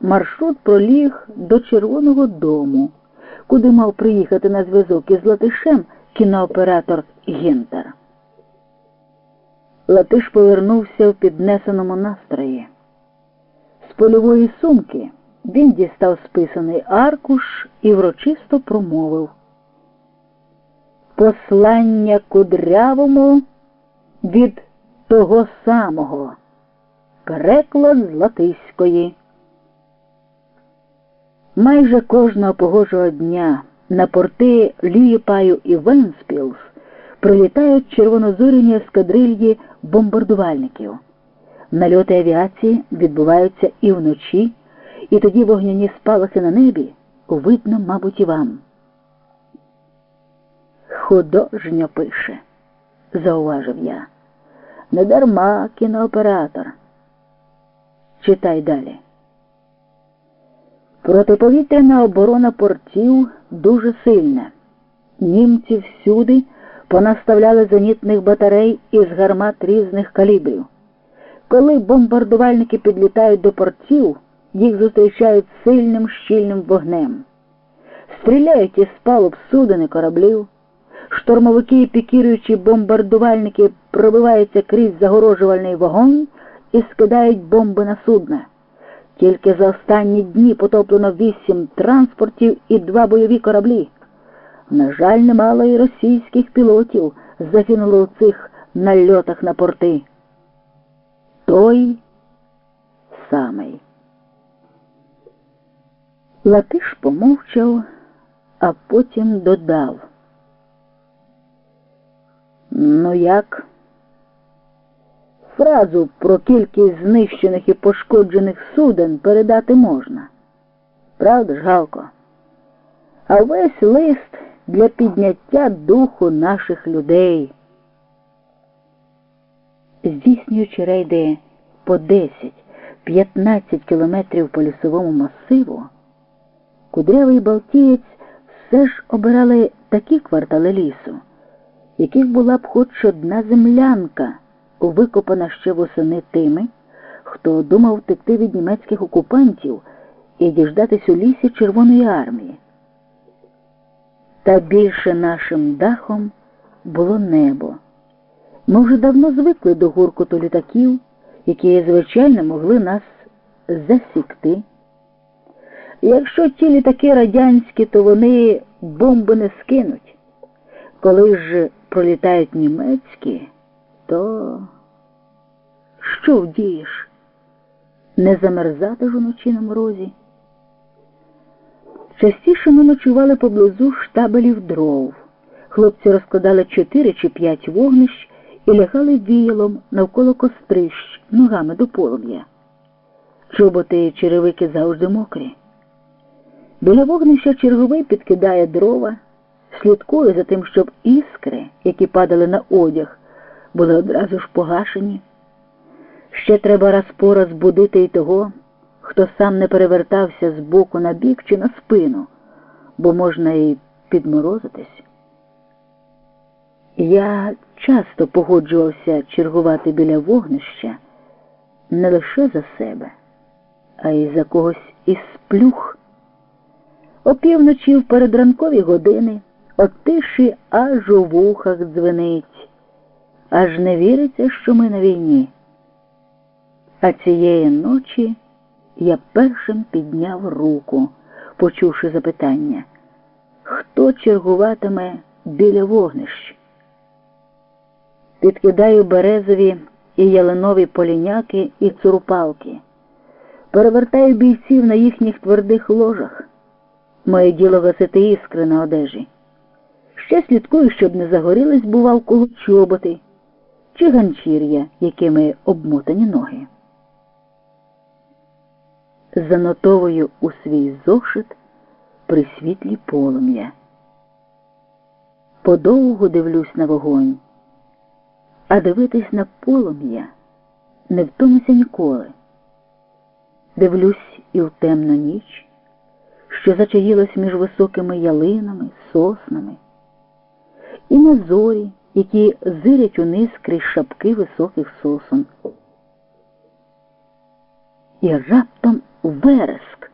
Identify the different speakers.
Speaker 1: маршрут проліг до Червоного дому, куди мав приїхати на зв'язок із Латишем кінооператор Гінтер. Латиш повернувся в піднесеному настрої. З польової сумки він дістав списаний аркуш і врочисто промовив. Послання кудрявому від того самого. Переклад з латиської. Майже кожного погожого дня на порти Лієпаю і Венспілс прилітають червонозоряні ескадрильї бомбардувальників. Нальоти авіації відбуваються і вночі, і тоді вогняні спалахи на небі видно, мабуть, і вам. Художньо пише, зауважив я. Недарма кінооператор. Читай далі. Протиповітряна оборона портів дуже сильна. Німці всюди понаставляли зенітних батарей із гармат різних калібрів. Коли бомбардувальники підлітають до портів, їх зустрічають сильним щільним вогнем. Стріляють із палуб суден і кораблів. Штурмовики і пікіруючі бомбардувальники пробиваються крізь загорожувальний вогонь і скидають бомби на судна. Тільки за останні дні потоплено вісім транспортів і два бойові кораблі. На жаль, немало і російських пілотів загинуло у цих нальотах на порти. Той самий. Латиш помовчав, а потім додав. Ну як? Фразу про кількість знищених і пошкоджених суден передати можна. Правда ж, Галко? А весь лист для підняття духу наших людей. Здійснюючи рейди по 10-15 кілометрів по лісовому масиву, кудрявий Балтієць все ж обирали такі квартали лісу яких була б хоч одна землянка, викопана ще восени тими, хто думав втекти від німецьких окупантів і діждатись у лісі Червоної армії. Та більше нашим дахом було небо. Ми вже давно звикли до гуркоту літаків, які, звичайно, могли нас засікти. Якщо ті літаки радянські, то вони бомби не скинуть. Коли ж пролітають німецькі, то що вдієш? Не замерзати ж уночі на морозі? Частіше ми ночували поблизу штабелів дров. Хлопці розкладали чотири чи п'ять вогнищ і лягали віялом навколо кострищ ногами до полум'я. Чоботи і черевики завжди мокрі. Біля вогнища черговий підкидає дрова слідкує за тим, щоб іскри, які падали на одяг, були одразу ж погашені. Ще треба раз по раз будити і того, хто сам не перевертався з боку на бік чи на спину, бо можна і підморозитись. Я часто погоджувався чергувати біля вогнища не лише за себе, а й за когось із плюх. Опівночі в передранкові години. От тиші аж у вухах дзвенить, аж не віриться, що ми на війні. А цієї ночі я першим підняв руку, почувши запитання, хто чергуватиме біля вогнищ. Підкидаю березові і ялинові поліняки і цурупалки, перевертаю бійців на їхніх твердих ложах. Моє діло гасити іскри на одежі. Ще слідкую, щоб не загорілись, бував кого чоботи чи ганчір'я, якими обмотані ноги. Занотовую у свій зошит при світлі полум'я. Подовго дивлюсь на вогонь, а дивитись на полум'я не втомуся ніколи. Дивлюсь і в темну ніч, що зачаїлась між високими ялинами, соснами і на зорі, які зирять униз крізь шапки високих сосон. і раптом вереск.